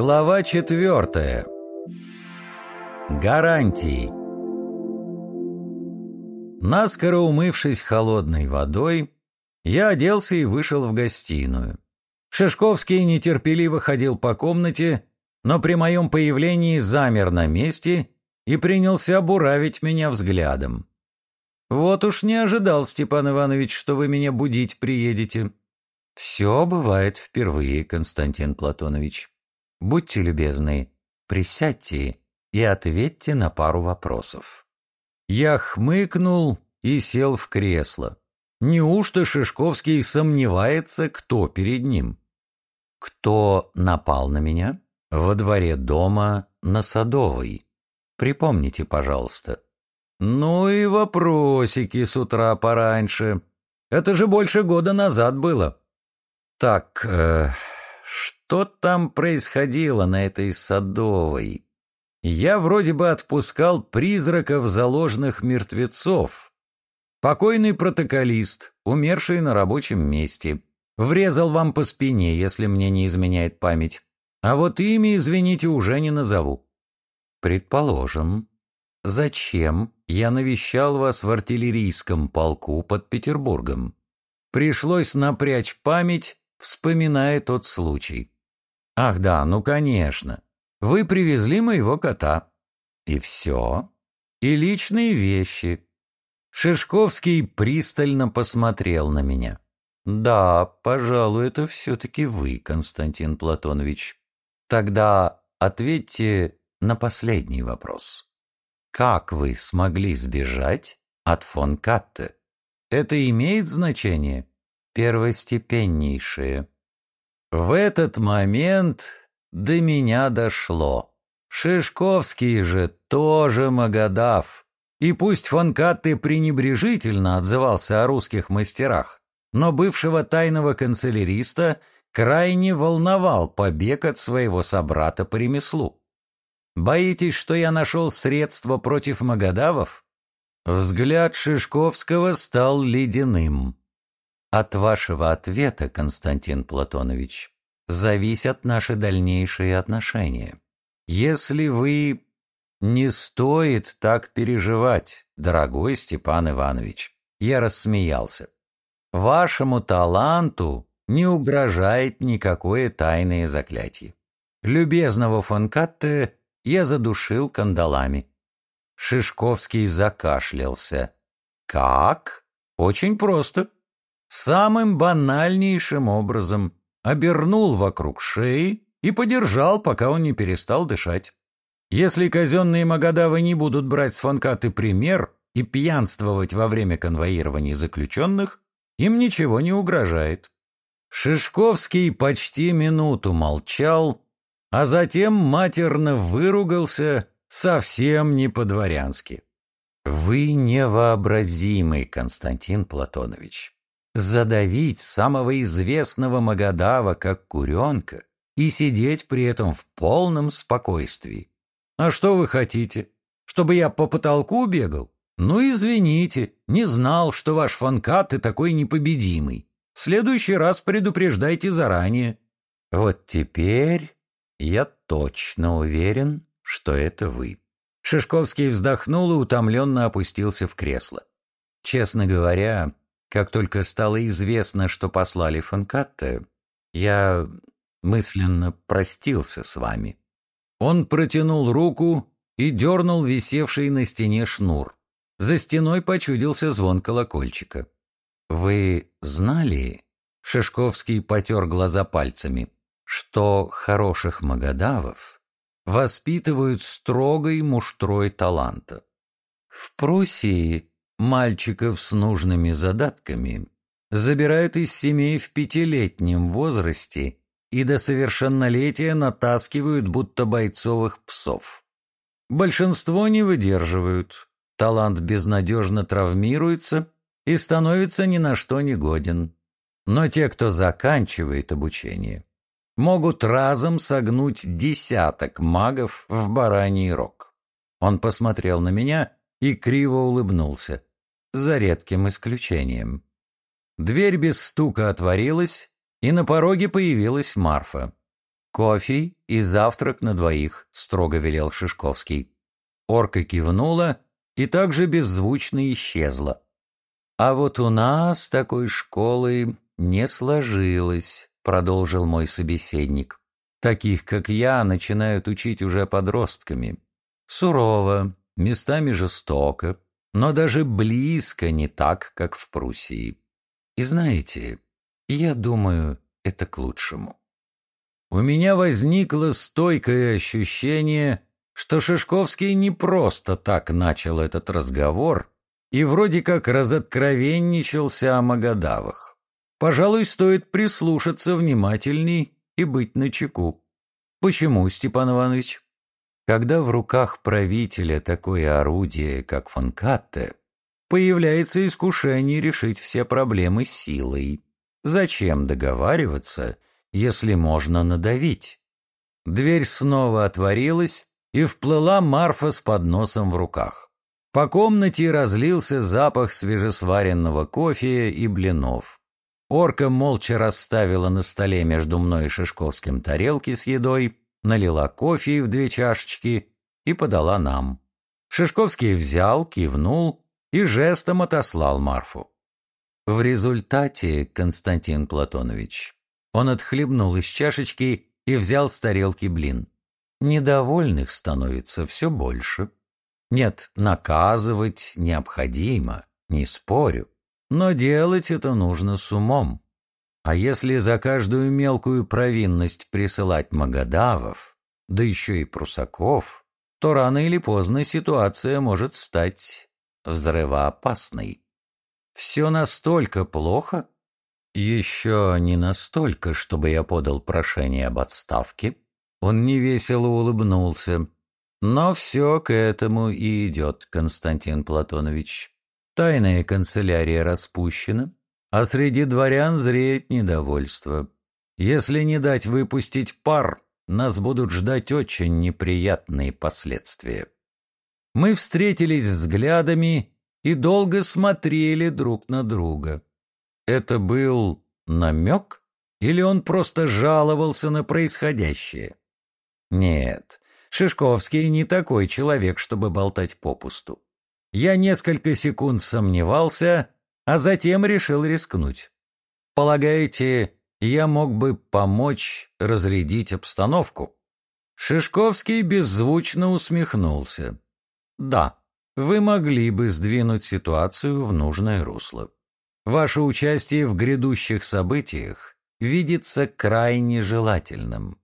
Глава четвертая. Гарантии. Наскоро умывшись холодной водой, я оделся и вышел в гостиную. Шишковский нетерпеливо ходил по комнате, но при моем появлении замер на месте и принялся буравить меня взглядом. «Вот уж не ожидал, Степан Иванович, что вы меня будить приедете». «Все бывает впервые, Константин Платонович. Будьте любезны, присядьте и ответьте на пару вопросов». Я хмыкнул и сел в кресло. Неужто Шишковский сомневается, кто перед ним? Кто напал на меня? Во дворе дома на Садовой. Припомните, пожалуйста. Ну и вопросики с утра пораньше. Это же больше года назад было. Так, э, что там происходило на этой Садовой? Я вроде бы отпускал призраков заложенных мертвецов. Покойный протоколист, умерший на рабочем месте, врезал вам по спине, если мне не изменяет память. А вот имя, извините, уже не назову. Предположим. Зачем я навещал вас в артиллерийском полку под Петербургом? Пришлось напрячь память, вспоминая тот случай. Ах да, ну конечно. Вы привезли моего кота. И все. И личные вещи. Шишковский пристально посмотрел на меня. Да, пожалуй, это все-таки вы, Константин Платонович. Тогда ответьте на последний вопрос. Как вы смогли сбежать от фон Катте? Это имеет значение? Первостепеннейшее. В этот момент до меня дошло. Шишковский же тоже Магадав. И пусть фон Катте пренебрежительно отзывался о русских мастерах, но бывшего тайного канцеляриста крайне волновал побег от своего собрата по ремеслу. Боитесь, что я нашел средства против Магадавов? Взгляд Шишковского стал ледяным. От вашего ответа, Константин Платонович, зависят наши дальнейшие отношения. Если вы... Не стоит так переживать, дорогой Степан Иванович. Я рассмеялся. Вашему таланту не угрожает никакое тайное заклятие. Любезного фон Катте я задушил кандалами. Шишковский закашлялся. Как? Очень просто. Самым банальнейшим образом обернул вокруг шеи и подержал, пока он не перестал дышать. Если казенные Магадавы не будут брать с Фонкаты пример и пьянствовать во время конвоирования заключенных, им ничего не угрожает. Шишковский почти минуту молчал, а затем матерно выругался совсем не по-дворянски. «Вы невообразимый, Константин Платонович задавить самого известного Магадава как куренка и сидеть при этом в полном спокойствии. А что вы хотите? Чтобы я по потолку бегал? Ну, извините, не знал, что ваш фанкат и такой непобедимый. В следующий раз предупреждайте заранее. Вот теперь я точно уверен, что это вы. Шишковский вздохнул и утомленно опустился в кресло. Честно говоря, как только стало известно, что послали Фанкатте, я мысленно простился с вами. Он протянул руку и дернул висевший на стене шнур. За стеной почудился звон колокольчика. «Вы знали?» — Шишковский потер глаза пальцами, что хороших магадавов воспитывают строгой муштрой таланта. В Пруссии Мальчиков с нужными задатками забирают из семей в пятилетнем возрасте и до совершеннолетия натаскивают будто бойцовых псов. Большинство не выдерживают, талант безнадежно травмируется и становится ни на что не годен. Но те, кто заканчивает обучение, могут разом согнуть десяток магов в бараний рог. Он посмотрел на меня и криво улыбнулся за редким исключением. Дверь без стука отворилась, и на пороге появилась Марфа. «Кофе и завтрак на двоих», — строго велел Шишковский. Орка кивнула и также беззвучно исчезла. «А вот у нас такой школы не сложилось», — продолжил мой собеседник. «Таких, как я, начинают учить уже подростками. Сурово, местами жестоко, но даже близко не так, как в Пруссии. И знаете, я думаю, это к лучшему. У меня возникло стойкое ощущение, что Шишковский не просто так начал этот разговор и вроде как разоткровенничался о Магадавах. Пожалуй, стоит прислушаться внимательней и быть начеку. Почему, Степан Иванович? Когда в руках правителя такое орудие, как фанкатте, появляется искушение решить все проблемы силой. Зачем договариваться, если можно надавить? Дверь снова отворилась, и вплыла Марфа с подносом в руках. По комнате разлился запах свежесваренного кофе и блинов. Орка молча расставила на столе между мной и Шишковским тарелки с едой, налила кофе в две чашечки и подала нам. Шишковский взял, кивнул и жестом отослал Марфу. В результате, Константин Платонович, он отхлебнул из чашечки и взял с тарелки блин. Недовольных становится все больше. Нет, наказывать необходимо, не спорю, но делать это нужно с умом. А если за каждую мелкую провинность присылать Магадавов, да еще и прусаков, то рано или поздно ситуация может стать взрывоопасной. Все настолько плохо? Еще не настолько, чтобы я подал прошение об отставке. Он невесело улыбнулся. Но все к этому и идет, Константин Платонович. Тайная канцелярия распущена, а среди дворян зреет недовольство. Если не дать выпустить пар, нас будут ждать очень неприятные последствия. Мы встретились взглядами и долго смотрели друг на друга. Это был намек или он просто жаловался на происходящее? Нет, Шишковский не такой человек, чтобы болтать попусту. Я несколько секунд сомневался, а затем решил рискнуть. Полагаете, я мог бы помочь разрядить обстановку? Шишковский беззвучно усмехнулся. Да, вы могли бы сдвинуть ситуацию в нужное русло. Ваше участие в грядущих событиях видится крайне желательным.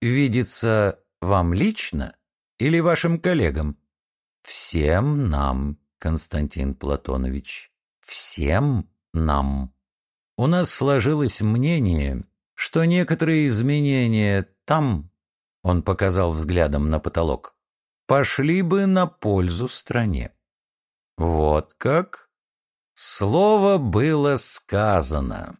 Видится вам лично или вашим коллегам? Всем нам, Константин Платонович всем нам. У нас сложилось мнение, что некоторые изменения там, он показал взглядом на потолок, пошли бы на пользу стране. Вот как? Слово было сказано.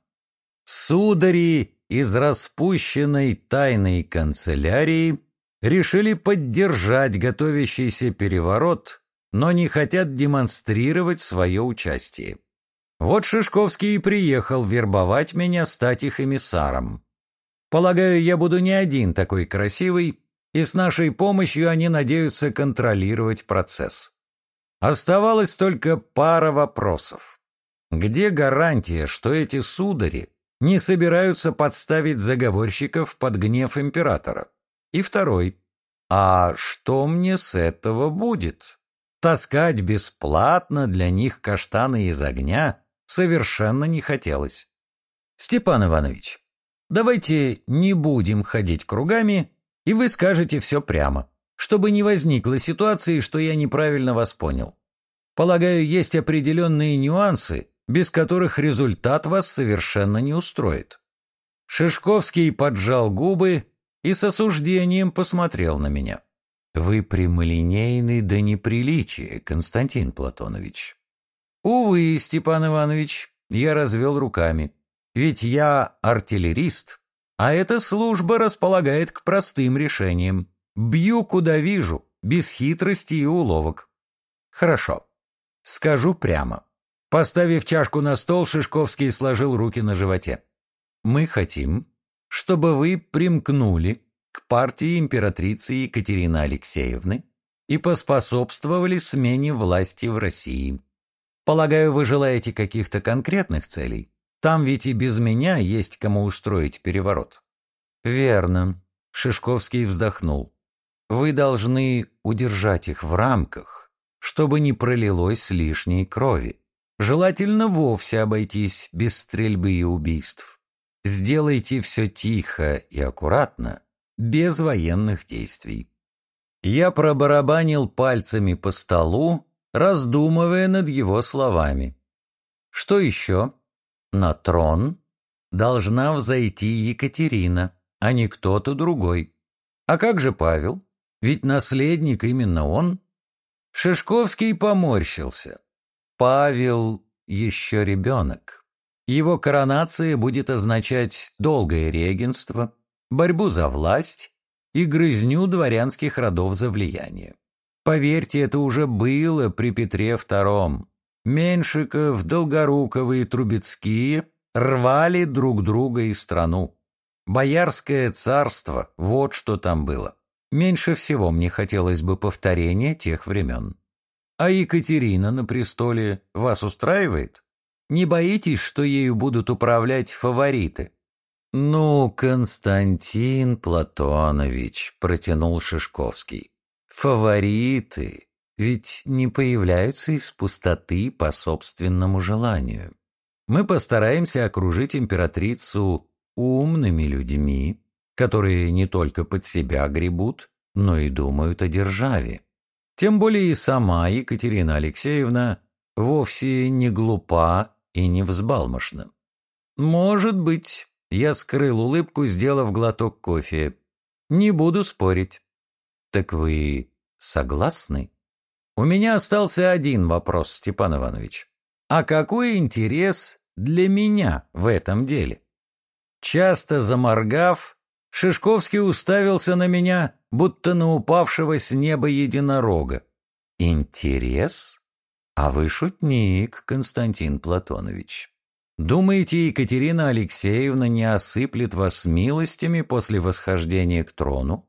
Судари из распущенной тайной канцелярии решили поддержать готовящийся переворот но не хотят демонстрировать свое участие. Вот Шишковский и приехал вербовать меня стать их эмиссаром. Полагаю, я буду не один такой красивый, и с нашей помощью они надеются контролировать процесс. Оставалось только пара вопросов. Где гарантия, что эти судари не собираются подставить заговорщиков под гнев императора? И второй. А что мне с этого будет? Таскать бесплатно для них каштаны из огня совершенно не хотелось. Степан Иванович, давайте не будем ходить кругами, и вы скажете все прямо, чтобы не возникло ситуации, что я неправильно вас понял. Полагаю, есть определенные нюансы, без которых результат вас совершенно не устроит. Шишковский поджал губы и с осуждением посмотрел на меня. Вы прямолинейны до неприличия, Константин Платонович. Увы, Степан Иванович, я развел руками. Ведь я артиллерист, а эта служба располагает к простым решениям. Бью, куда вижу, без хитрости и уловок. Хорошо. Скажу прямо. Поставив чашку на стол, Шишковский сложил руки на животе. Мы хотим, чтобы вы примкнули к партии императрицы Екатерины Алексеевны и поспособствовали смене власти в России. Полагаю, вы желаете каких-то конкретных целей? Там ведь и без меня есть кому устроить переворот. Верно. Шишковский вздохнул. Вы должны удержать их в рамках, чтобы не пролилось лишней крови. Желательно вовсе обойтись без стрельбы и убийств. Сделайте все тихо и аккуратно, без военных действий. Я пробарабанил пальцами по столу, раздумывая над его словами. Что еще? На трон должна взойти Екатерина, а не кто-то другой. А как же Павел? Ведь наследник именно он. Шишковский поморщился. Павел еще ребенок. Его коронация будет означать долгое регенство, борьбу за власть и грызню дворянских родов за влияние. Поверьте, это уже было при Петре II. Меньшиков, Долгоруковы и Трубецкие рвали друг друга и страну. Боярское царство, вот что там было. Меньше всего мне хотелось бы повторения тех времен. А Екатерина на престоле вас устраивает? Не боитесь, что ею будут управлять фавориты? «Ну, Константин Платонович», — протянул Шишковский, — «фавориты ведь не появляются из пустоты по собственному желанию. Мы постараемся окружить императрицу умными людьми, которые не только под себя гребут, но и думают о державе. Тем более и сама Екатерина Алексеевна вовсе не глупа и не взбалмошна. Может быть, я скрыл улыбку, сделав глоток кофе. Не буду спорить. Так вы согласны? У меня остался один вопрос, Степан Иванович. А какой интерес для меня в этом деле? Часто заморгав, Шишковский уставился на меня, будто на упавшего с неба единорога. Интерес? А вы шутник, Константин Платонович. Думаете, Екатерина Алексеевна не осыплет вас милостями после восхождения к трону?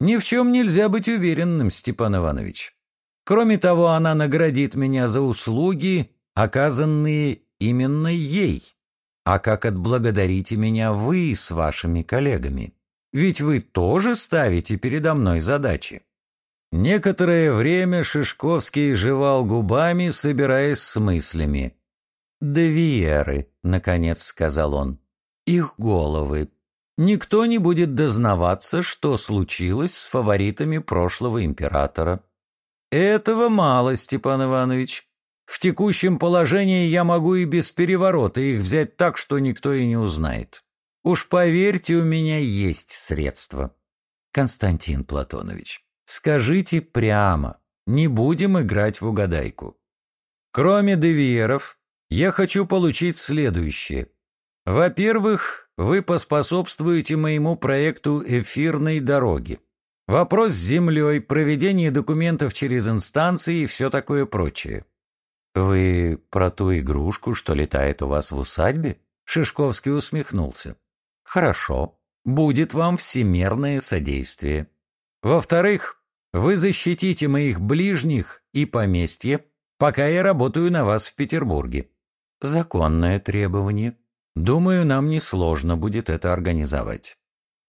Ни в чем нельзя быть уверенным, Степан Иванович. Кроме того, она наградит меня за услуги, оказанные именно ей. А как отблагодарите меня вы с вашими коллегами? Ведь вы тоже ставите передо мной задачи. Некоторое время Шишковский жевал губами, собираясь с мыслями. «Девиеры», — наконец сказал он, — «их головы. Никто не будет дознаваться, что случилось с фаворитами прошлого императора». «Этого мало, Степан Иванович. В текущем положении я могу и без переворота их взять так, что никто и не узнает. Уж поверьте, у меня есть средства». «Константин Платонович, скажите прямо, не будем играть в угадайку. Кроме девиеров, я хочу получить следующее. Во-первых, вы поспособствуете моему проекту эфирной дороги. Вопрос с землей, проведение документов через инстанции и все такое прочее. Вы про ту игрушку, что летает у вас в усадьбе? Шишковский усмехнулся. Хорошо, будет вам всемерное содействие. Во-вторых, вы защитите моих ближних и поместье, пока я работаю на вас в Петербурге. Законное требование. Думаю, нам несложно будет это организовать.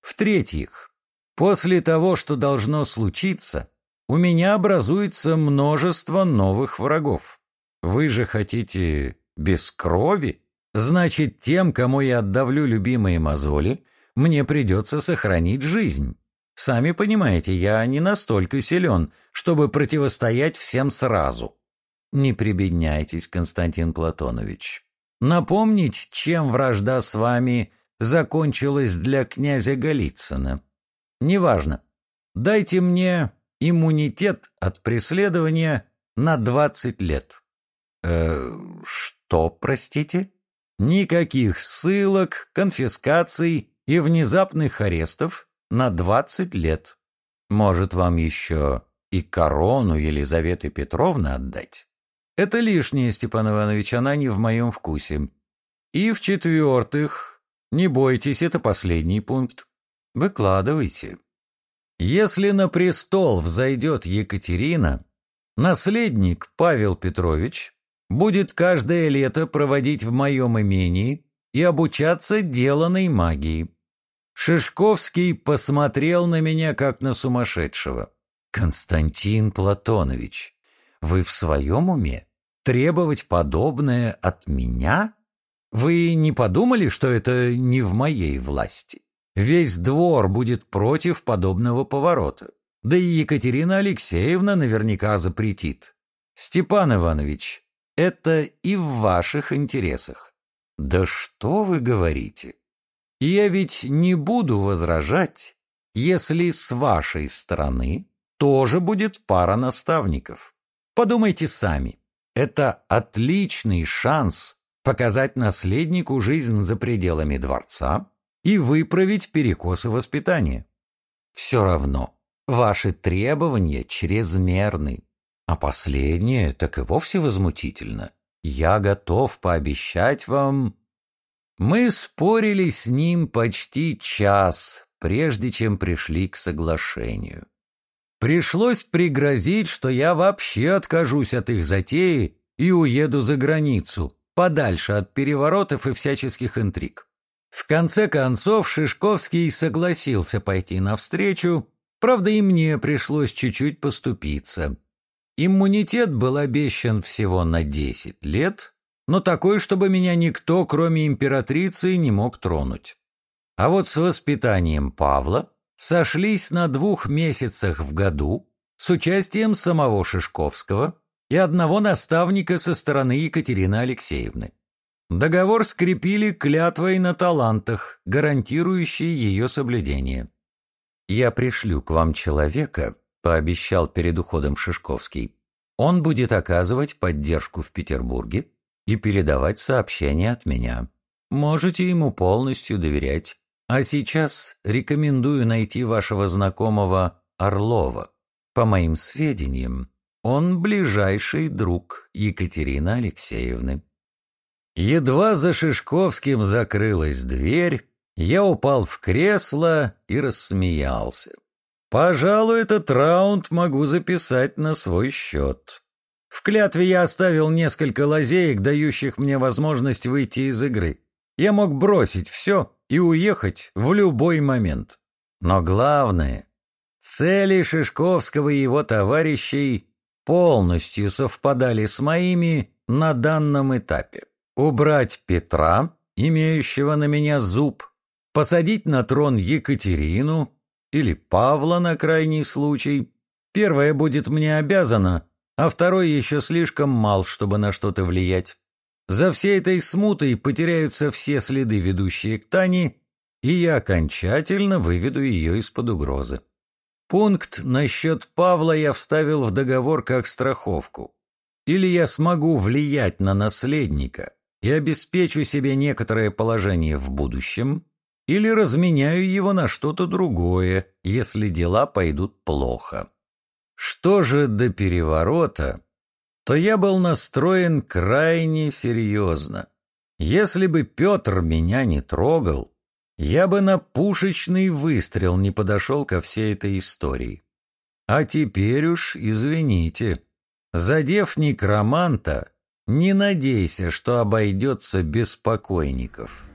В-третьих, после того, что должно случиться, у меня образуется множество новых врагов. Вы же хотите без крови? Значит, тем, кому я отдавлю любимые мозоли, мне придется сохранить жизнь. Сами понимаете, я не настолько силен, чтобы противостоять всем сразу. Не прибедняйтесь, Константин Платонович. Напомнить, чем вражда с вами закончилась для князя Голицына. Неважно. Дайте мне иммунитет от преследования на двадцать лет. Э, что, простите? Никаких ссылок, конфискаций и внезапных арестов на двадцать лет. Может, вам еще и корону Елизаветы Петровны отдать? Это лишнее, Степан Иванович, она не в моем вкусе. И в-четвертых, Не бойтесь, это последний пункт. Выкладывайте. Если на престол взойдет Екатерина, наследник Павел Петрович будет каждое лето проводить в моем имении и обучаться деланной магии. Шишковский посмотрел на меня, как на сумасшедшего. «Константин Платонович, вы в своем уме? Требовать подобное от меня? Вы не подумали, что это не в моей власти? Весь двор будет против подобного поворота. Да и Екатерина Алексеевна наверняка запретит. Степан Иванович, это и в ваших интересах. Да что вы говорите? Я ведь не буду возражать, если с вашей стороны тоже будет пара наставников. Подумайте сами, это отличный шанс показать наследнику жизнь за пределами дворца и выправить перекосы воспитания. Все равно, ваши требования чрезмерны, а последнее так и вовсе возмутительно. Я готов пообещать вам... Мы спорили с ним почти час, прежде чем пришли к соглашению. Пришлось пригрозить, что я вообще откажусь от их затеи и уеду за границу, подальше от переворотов и всяческих интриг. В конце концов Шишковский согласился пойти навстречу, правда и мне пришлось чуть-чуть поступиться. Иммунитет был обещан всего на десять лет, но такой, чтобы меня никто, кроме императрицы, не мог тронуть. А вот с воспитанием Павла сошлись на двух месяцах в году с участием самого Шишковского и одного наставника со стороны Екатерины Алексеевны. Договор скрепили клятвой на талантах, гарантирующей ее соблюдение. «Я пришлю к вам человека», — пообещал перед уходом Шишковский. «Он будет оказывать поддержку в Петербурге и передавать сообщения от меня. Можете ему полностью доверять. А сейчас рекомендую найти вашего знакомого Орлова. По моим сведениям, он ближайший друг Екатерины Алексеевны. Едва за Шишковским закрылась дверь, я упал в кресло и рассмеялся. Пожалуй, этот раунд могу записать на свой счет. В клятве я оставил несколько лазеек, дающих мне возможность выйти из игры. Я мог бросить все и уехать в любой момент. Но главное, цели Шишковского и его товарищей полностью совпадали с моими на данном этапе. Убрать Петра, имеющего на меня зуб, посадить на трон Екатерину или Павла на крайний случай. Первое будет мне обязано, а второй еще слишком мал, чтобы на что-то влиять. За всей этой смутой потеряются все следы, ведущие к Тане, и я окончательно выведу ее из-под угрозы. Пункт насчет Павла я вставил в договор как страховку. Или я смогу влиять на наследника и обеспечу себе некоторое положение в будущем, или разменяю его на что-то другое, если дела пойдут плохо. Что же до переворота, то я был настроен крайне серьезно. Если бы Петр меня не трогал, я бы на пушечный выстрел не подошел ко всей этой истории. А теперь уж, извините, задев некроманта, не надейся, что обойдется без покойников».